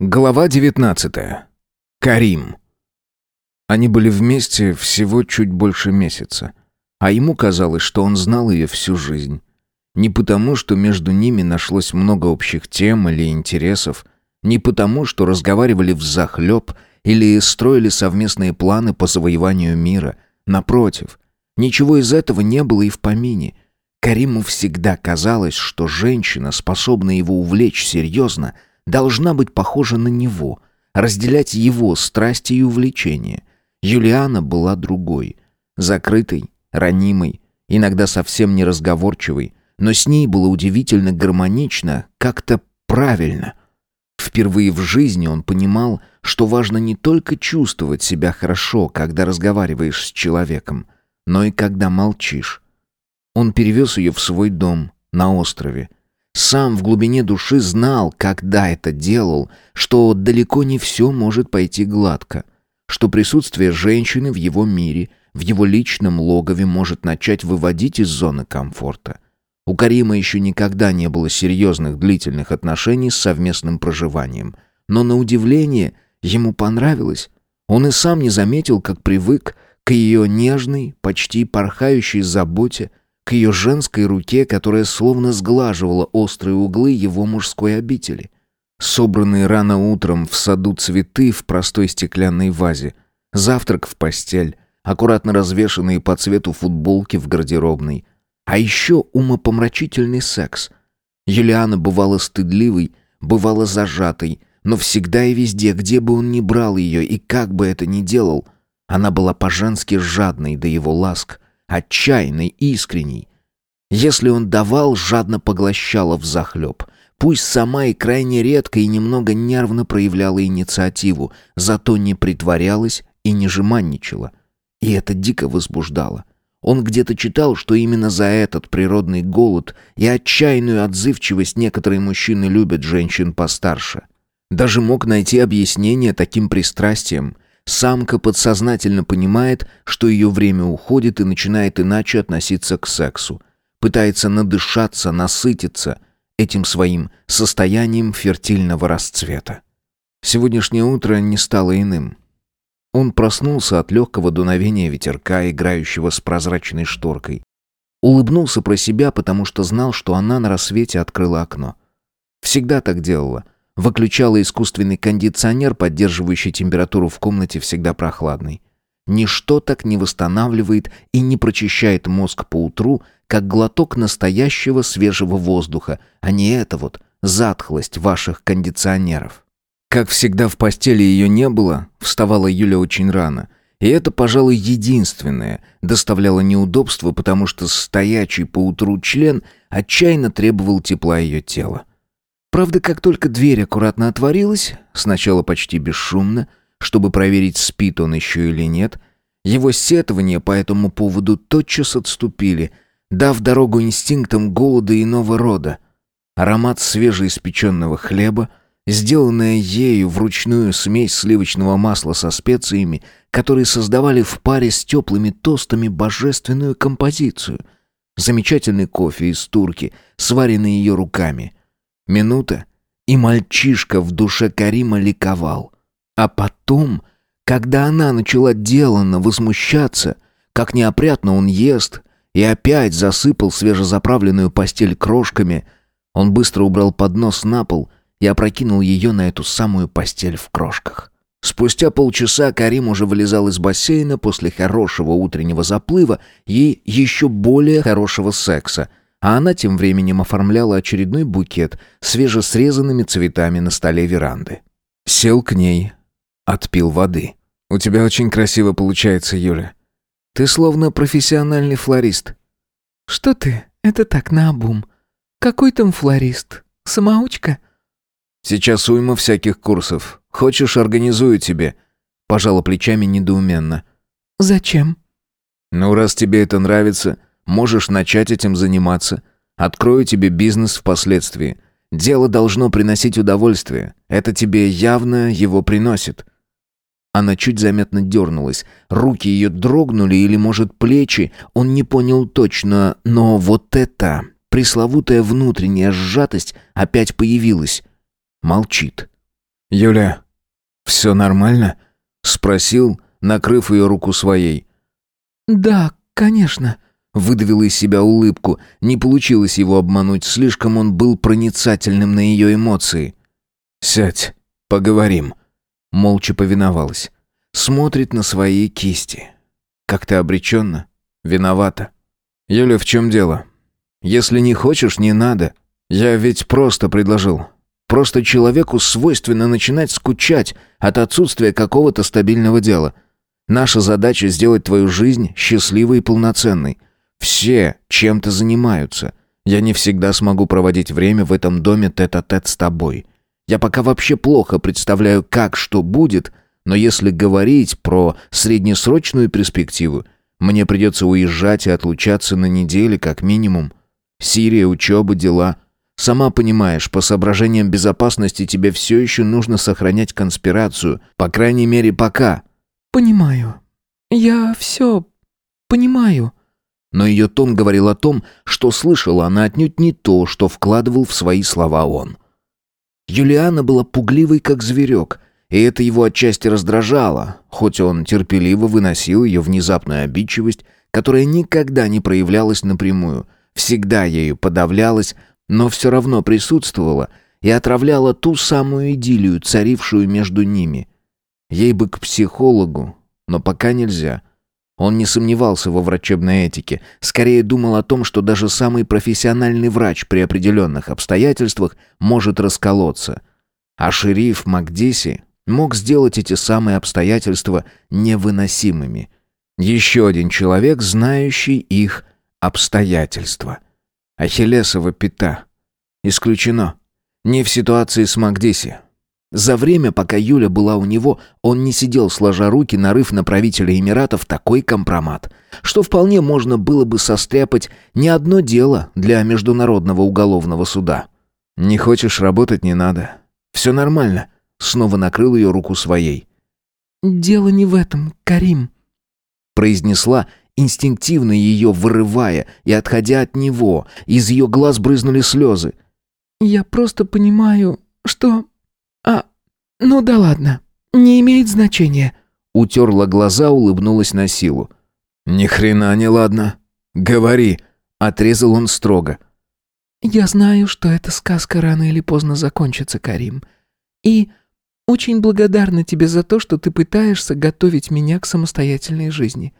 Глава 19. Карим. Они были вместе всего чуть больше месяца, а ему казалось, что он знал ее всю жизнь. Не потому, что между ними нашлось много общих тем или интересов, не потому, что разговаривали взахлеб или строили совместные планы по завоеванию мира. Напротив, ничего из этого не было и в помине. Кариму всегда казалось, что женщина, способная его увлечь серьезно – должна быть похожа на него, разделять его страсти и увлечения. Юлиана была другой, закрытой, ранимой, иногда совсем неразговорчивой, но с ней было удивительно гармонично, как-то правильно. Впервые в жизни он понимал, что важно не только чувствовать себя хорошо, когда разговариваешь с человеком, но и когда молчишь. Он перевез ее в свой дом на острове, сам в глубине души знал, когда это делал, что далеко не все может пойти гладко, что присутствие женщины в его мире, в его личном логове может начать выводить из зоны комфорта. У Карима еще никогда не было серьезных длительных отношений с совместным проживанием. Но на удивление ему понравилось. Он и сам не заметил, как привык к ее нежной, почти порхающей заботе, к ее женской руке, которая словно сглаживала острые углы его мужской обители. Собранные рано утром в саду цветы в простой стеклянной вазе, завтрак в постель, аккуратно развешанные по цвету футболки в гардеробной. А еще умопомрачительный секс. Юлиана бывала стыдливой, бывала зажатой, но всегда и везде, где бы он ни брал ее и как бы это ни делал, она была по-женски жадной до его ласк, отчаянный, искренний. Если он давал, жадно поглощала взахлеб. Пусть сама и крайне редко и немного нервно проявляла инициативу, зато не притворялась и не жеманничала. И это дико возбуждало. Он где-то читал, что именно за этот природный голод и отчаянную отзывчивость некоторые мужчины любят женщин постарше. Даже мог найти объяснение таким пристрастиям, Самка подсознательно понимает, что ее время уходит и начинает иначе относиться к сексу. Пытается надышаться, насытиться этим своим состоянием фертильного расцвета. Сегодняшнее утро не стало иным. Он проснулся от легкого дуновения ветерка, играющего с прозрачной шторкой. Улыбнулся про себя, потому что знал, что она на рассвете открыла окно. Всегда так делала — Выключала искусственный кондиционер, поддерживающий температуру в комнате всегда прохладной. Ничто так не восстанавливает и не прочищает мозг по утру, как глоток настоящего свежего воздуха, а не это вот затхлость ваших кондиционеров. Как всегда в постели ее не было, вставала Юля очень рано. И это, пожалуй, единственное доставляло неудобства, потому что стоячий по утру член отчаянно требовал тепла ее тела. Правда, как только дверь аккуратно отворилась, сначала почти бесшумно, чтобы проверить, спит он еще или нет, его сетования по этому поводу тотчас отступили, дав дорогу инстинктам голода иного рода. Аромат свежеиспеченного хлеба, сделанная ею вручную смесь сливочного масла со специями, которые создавали в паре с теплыми тостами божественную композицию. Замечательный кофе из турки, сваренный ее руками — Минута, и мальчишка в душе Карима ликовал. А потом, когда она начала деланно возмущаться, как неопрятно он ест, и опять засыпал свежезаправленную постель крошками, он быстро убрал поднос на пол и опрокинул ее на эту самую постель в крошках. Спустя полчаса Карим уже вылезал из бассейна после хорошего утреннего заплыва и еще более хорошего секса — а она тем временем оформляла очередной букет свежесрезанными цветами на столе веранды. Сел к ней, отпил воды. «У тебя очень красиво получается, Юля. Ты словно профессиональный флорист». «Что ты? Это так наобум. Какой там флорист? Самоучка?» «Сейчас уйма всяких курсов. Хочешь, организую тебе?» Пожала плечами недоуменно. «Зачем?» «Ну, раз тебе это нравится, Можешь начать этим заниматься. Открою тебе бизнес впоследствии. Дело должно приносить удовольствие. Это тебе явно его приносит». Она чуть заметно дернулась. Руки ее дрогнули или, может, плечи. Он не понял точно, но вот это, пресловутая внутренняя сжатость, опять появилась. Молчит. «Юля, все нормально?» — спросил, накрыв ее руку своей. «Да, конечно», — выдавила из себя улыбку. Не получилось его обмануть, слишком он был проницательным на ее эмоции. «Сядь, поговорим». Молча повиновалась. Смотрит на свои кисти. Как-то обреченно. Виновата. «Юля, в чем дело? Если не хочешь, не надо. Я ведь просто предложил. Просто человеку свойственно начинать скучать от отсутствия какого-то стабильного дела. Наша задача сделать твою жизнь счастливой и полноценной. Все чем-то занимаются. Я не всегда смогу проводить время в этом доме тет-а-тет -тет с тобой. Я пока вообще плохо представляю, как что будет, но если говорить про среднесрочную перспективу, мне придется уезжать и отлучаться на недели как минимум. Сирия, учеба, дела. Сама понимаешь, по соображениям безопасности тебе все еще нужно сохранять конспирацию, по крайней мере, пока». «Понимаю. Я все понимаю». Но ее тон говорил о том, что слышала она отнюдь не то, что вкладывал в свои слова он. Юлиана была пугливой, как зверек, и это его отчасти раздражало, хоть он терпеливо выносил ее внезапную обидчивость, которая никогда не проявлялась напрямую, всегда ею подавлялась, но все равно присутствовала и отравляла ту самую идиллию, царившую между ними. Ей бы к психологу, но пока нельзя. Он не сомневался во врачебной этике, скорее думал о том, что даже самый профессиональный врач при определенных обстоятельствах может расколоться. А шериф Макдиси мог сделать эти самые обстоятельства невыносимыми. Еще один человек, знающий их обстоятельства. Ахиллесова пята. Исключено. Не в ситуации с Макдиси. За время, пока Юля была у него, он не сидел сложа руки, нарыв на правителя Эмиратов такой компромат, что вполне можно было бы состряпать не одно дело для Международного уголовного суда. «Не хочешь работать, не надо. Все нормально», — снова накрыл ее руку своей. «Дело не в этом, Карим», — произнесла, инстинктивно ее вырывая и отходя от него. Из ее глаз брызнули слезы. «Я просто понимаю, что... Ну да ладно, не имеет значения». Утерла глаза, улыбнулась на силу. «Ни хрена не ладно. Говори», — отрезал он строго. «Я знаю, что эта сказка рано или поздно закончится, Карим. И очень благодарна тебе за то, что ты пытаешься готовить меня к самостоятельной жизни.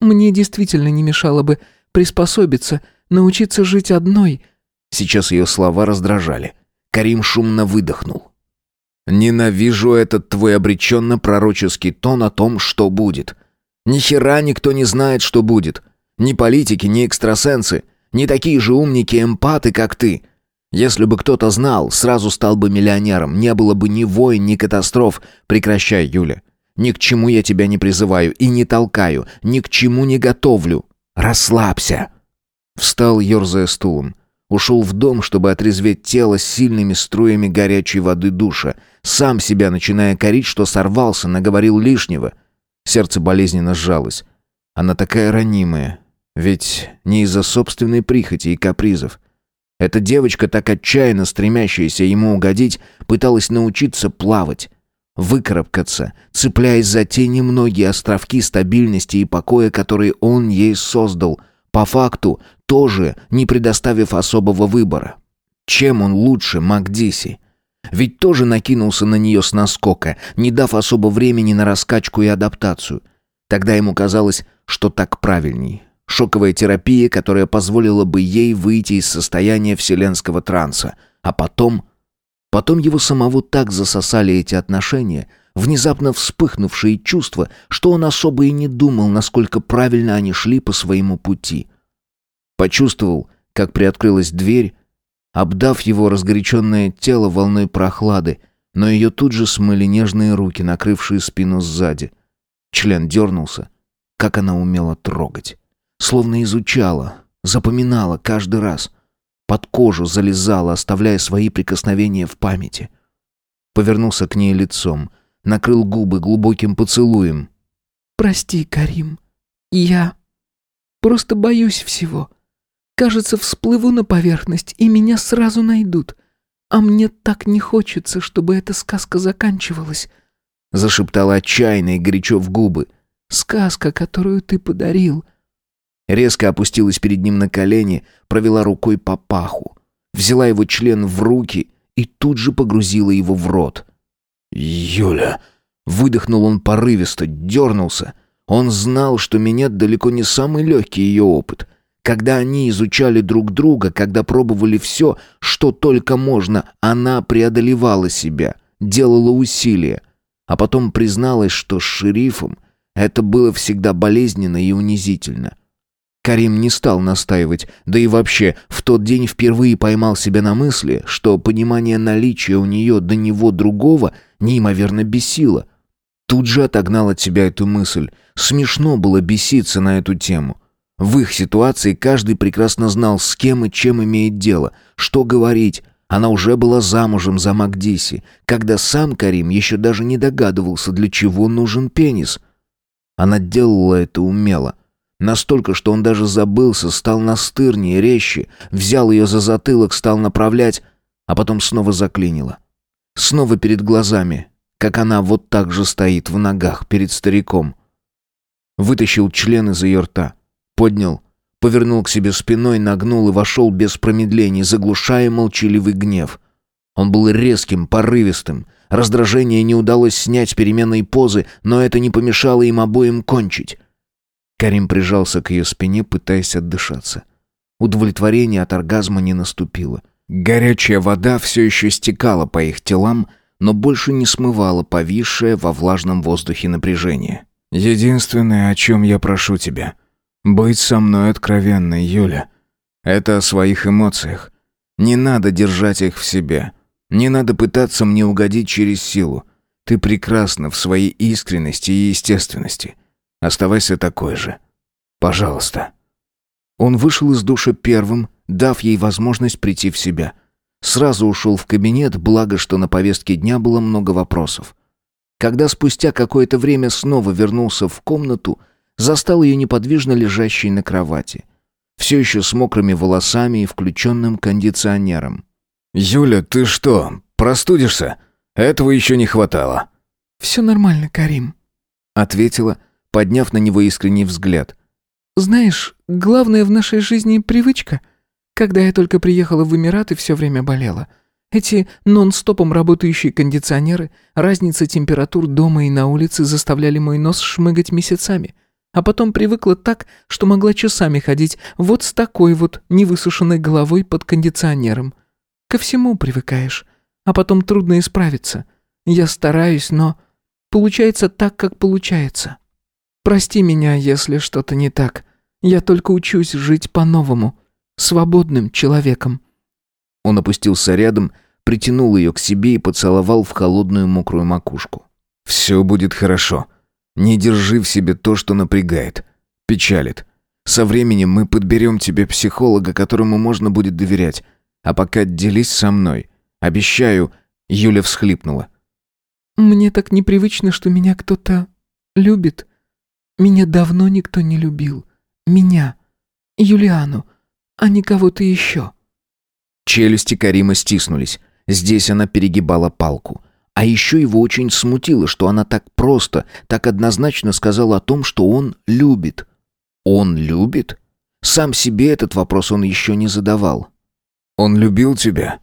Мне действительно не мешало бы приспособиться, научиться жить одной». Сейчас ее слова раздражали. Карим шумно выдохнул. «Ненавижу этот твой обреченно-пророческий тон о том, что будет. Ни хера никто не знает, что будет. Ни политики, ни экстрасенсы, ни такие же умники-эмпаты, как ты. Если бы кто-то знал, сразу стал бы миллионером, не было бы ни войн, ни катастроф. Прекращай, Юля. Ни к чему я тебя не призываю и не толкаю, ни к чему не готовлю. Расслабься!» Встал, ерзая стулом. Ушел в дом, чтобы отрезветь тело сильными струями горячей воды душа, сам себя начиная корить, что сорвался, наговорил лишнего. Сердце болезненно сжалось. Она такая ранимая. Ведь не из-за собственной прихоти и капризов. Эта девочка, так отчаянно стремящаяся ему угодить, пыталась научиться плавать выкарабкаться, цепляясь за те немногие островки стабильности и покоя, которые он ей создал, по факту тоже не предоставив особого выбора. Чем он лучше Макдиси? Ведь тоже накинулся на нее с наскока, не дав особо времени на раскачку и адаптацию. Тогда ему казалось, что так правильней. Шоковая терапия, которая позволила бы ей выйти из состояния вселенского транса. А потом Потом его самого так засосали эти отношения, внезапно вспыхнувшие чувства, что он особо и не думал, насколько правильно они шли по своему пути. Почувствовал, как приоткрылась дверь, обдав его разгоряченное тело волной прохлады, но ее тут же смыли нежные руки, накрывшие спину сзади. Член дернулся, как она умела трогать. Словно изучала, запоминала каждый раз — под кожу залезала, оставляя свои прикосновения в памяти. Повернулся к ней лицом, накрыл губы глубоким поцелуем. «Прости, Карим, я просто боюсь всего. Кажется, всплыву на поверхность, и меня сразу найдут. А мне так не хочется, чтобы эта сказка заканчивалась», — зашептала отчаянно и горячо в губы. «Сказка, которую ты подарил». Резко опустилась перед ним на колени, провела рукой по паху, взяла его член в руки и тут же погрузила его в рот. «Юля!» — выдохнул он порывисто, дернулся. Он знал, что меня далеко не самый легкий ее опыт — когда они изучали друг друга, когда пробовали все, что только можно, она преодолевала себя, делала усилия. А потом призналась, что с шерифом это было всегда болезненно и унизительно. Карим не стал настаивать, да и вообще в тот день впервые поймал себя на мысли, что понимание наличия у нее до него другого неимоверно бесило. Тут же отогнал от себя эту мысль. Смешно было беситься на эту тему. В их ситуации каждый прекрасно знал, с кем и чем имеет дело, что говорить. Она уже была замужем за Макдиси, когда сам Карим еще даже не догадывался, для чего нужен пенис. Она делала это умело. Настолько, что он даже забылся, стал настырнее, резче, взял ее за затылок, стал направлять, а потом снова заклинило. Снова перед глазами, как она вот так же стоит в ногах перед стариком. Вытащил член из ее рта — поднял, повернул к себе спиной, нагнул и вошел без промедлений, заглушая молчаливый гнев. Он был резким, порывистым. Раздражение не удалось снять переменной позы, но это не помешало им обоим кончить. Карим прижался к ее спине, пытаясь отдышаться. Удовлетворение от оргазма не наступило. Горячая вода все еще стекала по их телам, но больше не смывала повисшее во влажном воздухе напряжение. «Единственное, о чем я прошу тебя», быть со мной откровенной, Юля. Это о своих эмоциях. Не надо держать их в себе. Не надо пытаться мне угодить через силу. Ты прекрасна в своей искренности и естественности. Оставайся такой же. Пожалуйста. Он вышел из душа первым, дав ей возможность прийти в себя. Сразу ушел в кабинет, благо, что на повестке дня было много вопросов. Когда спустя какое-то время снова вернулся в комнату, застал ее неподвижно лежащей на кровати. Все еще с мокрыми волосами и включенным кондиционером. «Юля, ты что, простудишься? Этого еще не хватало». «Все нормально, Карим», — ответила, подняв на него искренний взгляд. «Знаешь, главное в нашей жизни — привычка. Когда я только приехала в Эмираты, все время болела. Эти нон-стопом работающие кондиционеры, разница температур дома и на улице заставляли мой нос шмыгать месяцами а потом привыкла так, что могла часами ходить вот с такой вот невысушенной головой под кондиционером. Ко всему привыкаешь, а потом трудно исправиться. Я стараюсь, но получается так, как получается. Прости меня, если что-то не так. Я только учусь жить по-новому, свободным человеком». Он опустился рядом, притянул ее к себе и поцеловал в холодную мокрую макушку. «Все будет хорошо», не держи в себе то, что напрягает, печалит. Со временем мы подберем тебе психолога, которому можно будет доверять. А пока делись со мной. Обещаю...» Юля всхлипнула. «Мне так непривычно, что меня кто-то любит. Меня давно никто не любил. Меня. Юлиану. А не кого-то еще». Челюсти Карима стиснулись. Здесь она перегибала палку. А еще его очень смутило, что она так просто, так однозначно сказала о том, что он любит. Он любит? Сам себе этот вопрос он еще не задавал. Он любил тебя?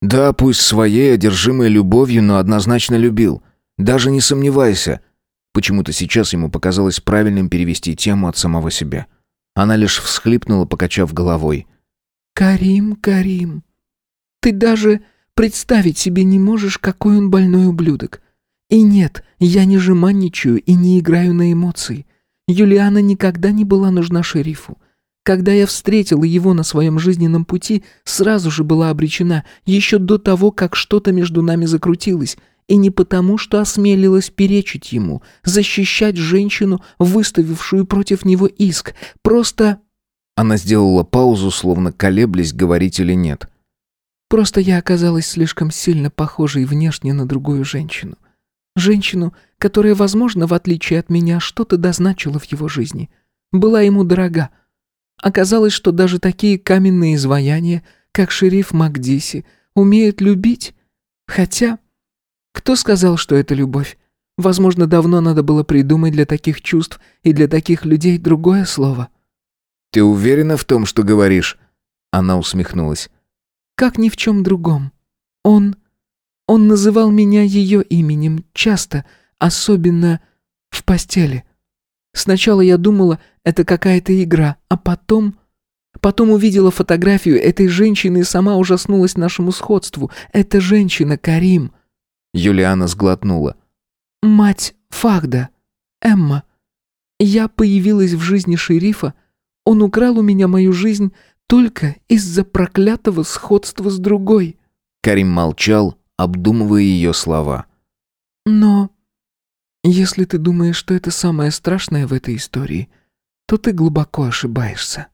Да, пусть своей одержимой любовью, но однозначно любил. Даже не сомневайся. Почему-то сейчас ему показалось правильным перевести тему от самого себя. Она лишь всхлипнула, покачав головой. «Карим, Карим, ты даже Представить себе не можешь, какой он больной ублюдок. И нет, я не жеманничаю и не играю на эмоции. Юлиана никогда не была нужна шерифу. Когда я встретила его на своем жизненном пути, сразу же была обречена, еще до того, как что-то между нами закрутилось, и не потому, что осмелилась перечить ему, защищать женщину, выставившую против него иск, просто... Она сделала паузу, словно колеблясь, говорить или нет. Просто я оказалась слишком сильно похожей внешне на другую женщину. Женщину, которая, возможно, в отличие от меня, что-то дозначила в его жизни. Была ему дорога. Оказалось, что даже такие каменные изваяния, как шериф Макдиси, умеет любить. Хотя, кто сказал, что это любовь? Возможно, давно надо было придумать для таких чувств и для таких людей другое слово. «Ты уверена в том, что говоришь?» Она усмехнулась. «Как ни в чем другом. Он... Он называл меня ее именем часто, особенно в постели. Сначала я думала, это какая-то игра, а потом... Потом увидела фотографию этой женщины и сама ужаснулась нашему сходству. Это женщина Карим. Юлиана сглотнула. Мать Фахда. Эмма. Я появилась в жизни шерифа. Он украл у меня мою жизнь только из-за проклятого сходства с другой. Карим молчал, обдумывая ее слова. Но если ты думаешь, что это самое страшное в этой истории, то ты глубоко ошибаешься.